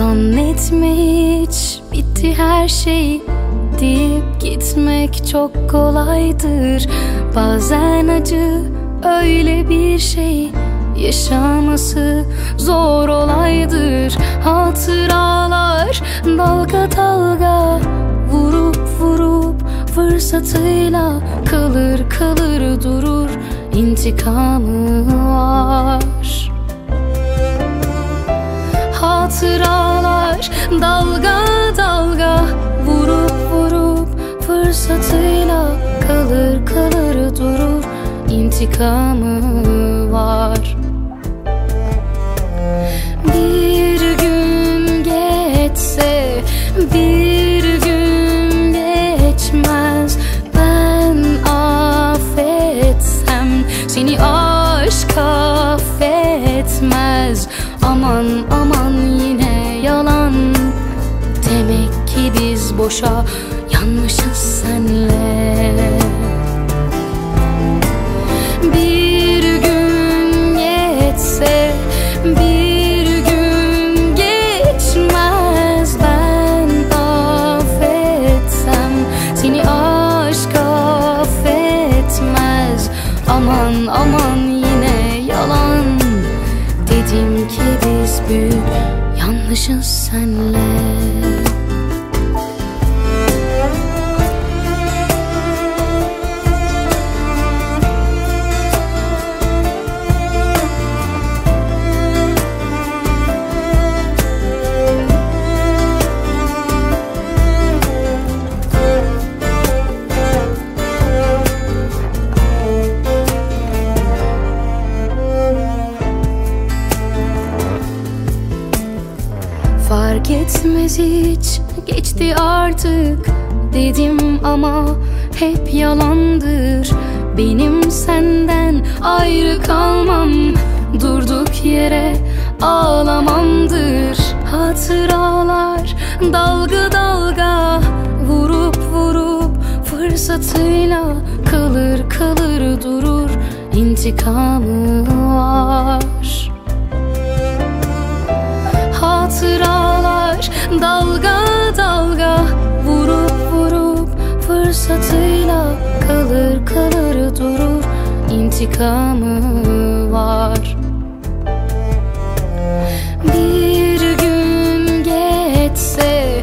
Zannetme hiç bitti her şey. Deyip gitmek çok kolaydır. Bazen acı öyle bir şey. Yaşaması zor olaydır. Hatıralar dalga dalga Vurup vurup fırsatıyla Kalır kalır durur. İntikamı var intikamı var. Bir gün geçse bir gün geçmez. Ben affetsem seni aşk affetmez. Aman aman yine yalan. Demek ki biz boşa yanlışız senle Bir gün geçse bir gün geçmez. Ben affetsem seni aşk affetmez. Aman aman yine yalan. Dedim ki biz büyük yanlışız senle Fark etmez hiç. Geçti artık dedim ama hep yalandır. Benim senden ayrı kalmam. Durduk yere ağlamamdır. Hatıralar dalga dalga vurup vurup fırsatıyla kalır kalır durur. İntikamı var durur intikamı var. Bir gün geçse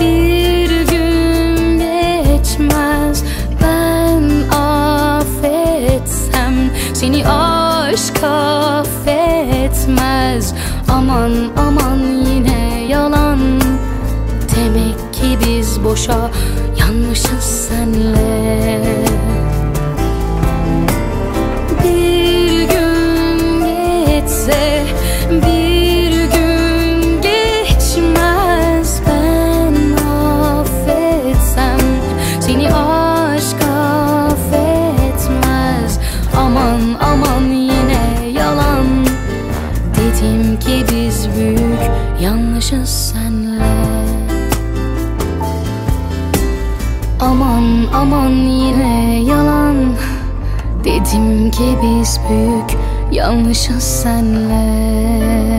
bir gün geçmez. Ben affetsem seni aşk affetmez. Aman aman yine yalan. Demek ki biz boşa yanlışız yanlışız senle Aman aman yine yalan. Dedim ki biz büyük yanlışız senle